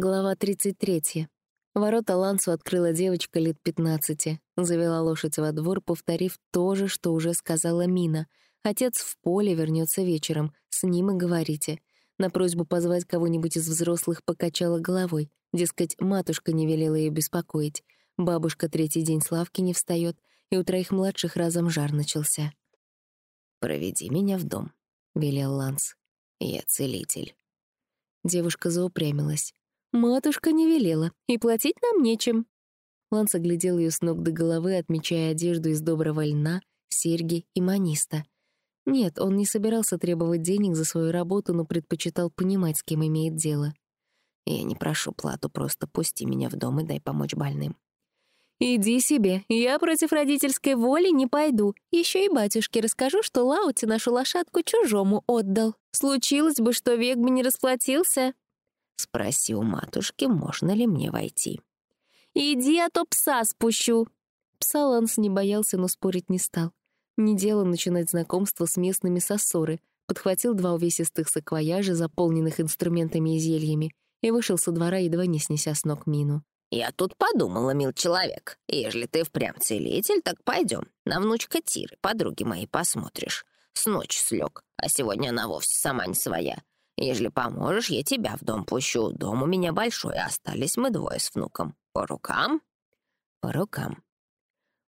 Глава 33. Ворота Лансу открыла девочка лет 15. Завела лошадь во двор, повторив то же, что уже сказала Мина. Отец в поле вернется вечером, с ним и говорите. На просьбу позвать кого-нибудь из взрослых покачала головой. Дескать, матушка не велела ее беспокоить. Бабушка третий день Славки не встает, и у троих младших разом жар начался. «Проведи меня в дом», — велел Ланс. «Я целитель». Девушка заупрямилась. «Матушка не велела, и платить нам нечем». Ланс оглядел ее с ног до головы, отмечая одежду из доброго льна, серьги и маниста. Нет, он не собирался требовать денег за свою работу, но предпочитал понимать, с кем имеет дело. «Я не прошу плату, просто пусти меня в дом и дай помочь больным». «Иди себе, я против родительской воли не пойду. Еще и батюшке расскажу, что Лаути нашу лошадку чужому отдал. Случилось бы, что век бы не расплатился». Спроси у матушки, можно ли мне войти. «Иди, а то пса спущу!» Пса Ланс не боялся, но спорить не стал. Не дело начинать знакомство с местными сосоры, подхватил два увесистых саквояжа, заполненных инструментами и зельями, и вышел со двора, едва не снеся с ног мину. «Я тут подумала, мил человек, ежели ты впрямь целитель, так пойдем. На внучка Тиры, подруги моей, посмотришь. С ночи слег, а сегодня она вовсе сама не своя. Ежели поможешь, я тебя в дом пущу. Дом у меня большой, остались мы двое с внуком. По рукам?» «По рукам».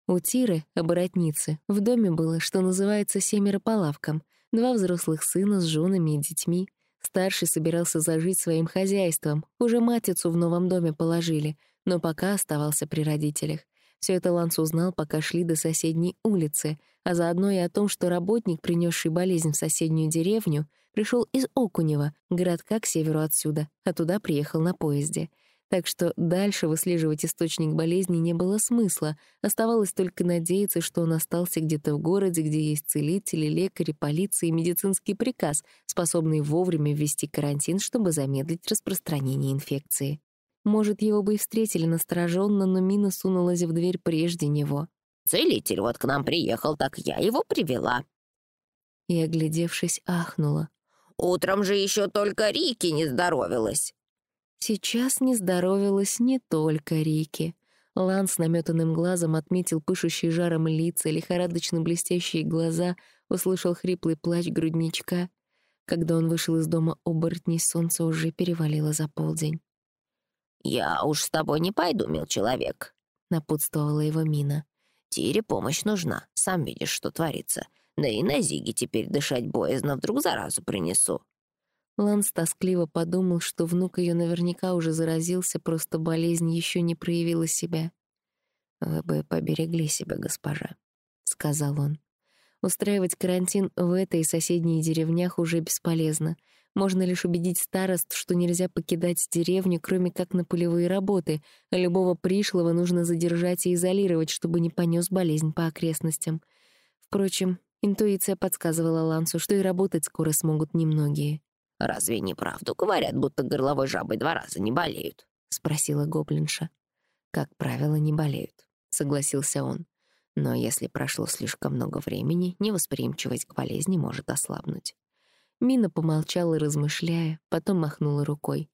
У Тиры, оборотницы, в доме было, что называется, семеро по лавкам. Два взрослых сына с женами и детьми. Старший собирался зажить своим хозяйством. Уже матицу в новом доме положили, но пока оставался при родителях. Все это Ланс узнал, пока шли до соседней улицы, а заодно и о том, что работник, принесший болезнь в соседнюю деревню, пришел из Окунева, городка к северу отсюда, а туда приехал на поезде. Так что дальше выслеживать источник болезни не было смысла, оставалось только надеяться, что он остался где-то в городе, где есть целители, лекари, полиция и медицинский приказ, способный вовремя ввести карантин, чтобы замедлить распространение инфекции. Может, его бы и встретили настороженно, но Мина сунулась в дверь прежде него. «Целитель вот к нам приехал, так я его привела». И, оглядевшись, ахнула. «Утром же еще только Рики не здоровилась». Сейчас не здоровилась не только Рики. Лан с наметанным глазом отметил пышущие жаром лица, лихорадочно блестящие глаза, услышал хриплый плач грудничка. Когда он вышел из дома оборотней, солнце уже перевалило за полдень. «Я уж с тобой не пойду, мил человек», — напутствовала его Мина. «Тире помощь нужна, сам видишь, что творится. Да и на Зиге теперь дышать боязно, вдруг заразу принесу». Ланс тоскливо подумал, что внук ее наверняка уже заразился, просто болезнь еще не проявила себя. «Вы бы поберегли себя, госпожа», — сказал он. Устраивать карантин в этой и соседней деревнях уже бесполезно. Можно лишь убедить старост, что нельзя покидать деревню, кроме как на полевые работы, а любого пришлого нужно задержать и изолировать, чтобы не понес болезнь по окрестностям. Впрочем, интуиция подсказывала Лансу, что и работать скоро смогут немногие. «Разве не правду говорят, будто горловой жабой два раза не болеют?» — спросила гоблинша. «Как правило, не болеют», — согласился он. «Но если прошло слишком много времени, невосприимчивость к болезни может ослабнуть». Мина помолчала, размышляя, потом махнула рукой.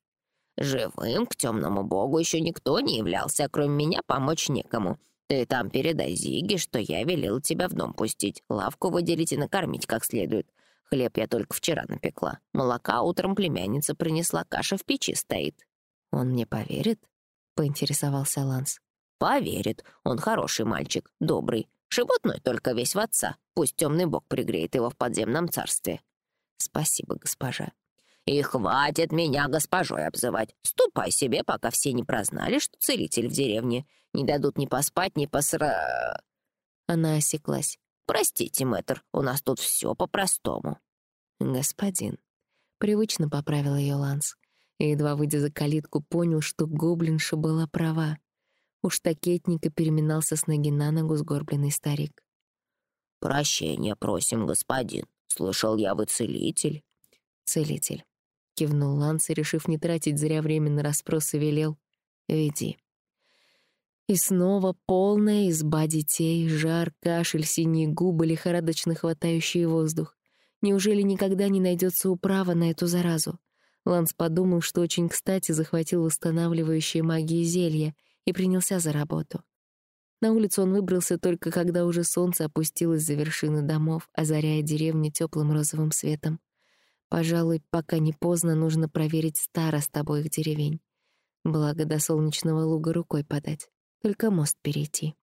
«Живым к темному богу еще никто не являлся, кроме меня помочь некому. Ты там передай Зиге, что я велел тебя в дом пустить, лавку выделить и накормить как следует. Хлеб я только вчера напекла. Молока утром племянница принесла, каша в печи стоит». «Он мне поверит?» — поинтересовался Ланс. «Поверит. Он хороший мальчик, добрый. Животной только весь в отца. Пусть темный бог пригреет его в подземном царстве». «Спасибо, госпожа». «И хватит меня госпожой обзывать. Ступай себе, пока все не прознали, что целитель в деревне. Не дадут ни поспать, ни посра...» Она осеклась. «Простите, мэтр, у нас тут все по-простому». «Господин», — привычно поправил ее Ланс, и, едва выйдя за калитку, понял, что гоблинша была права. У штакетника переминался с ноги на ногу сгорбленный старик. «Прощения просим, господин. Слышал я, вы целитель?» «Целитель», — кивнул Ланс и, решив не тратить зря время на расспросы, велел. «Веди». И снова полная изба детей, жар, кашель, синие губы, лихорадочно хватающие воздух. Неужели никогда не найдется управа на эту заразу? Ланс подумал, что очень кстати захватил восстанавливающие магии зелья и принялся за работу. На улицу он выбрался только когда уже солнце опустилось за вершины домов, озаряя деревню теплым розовым светом. Пожалуй, пока не поздно, нужно проверить старост обоих деревень. Благо до солнечного луга рукой подать, только мост перейти.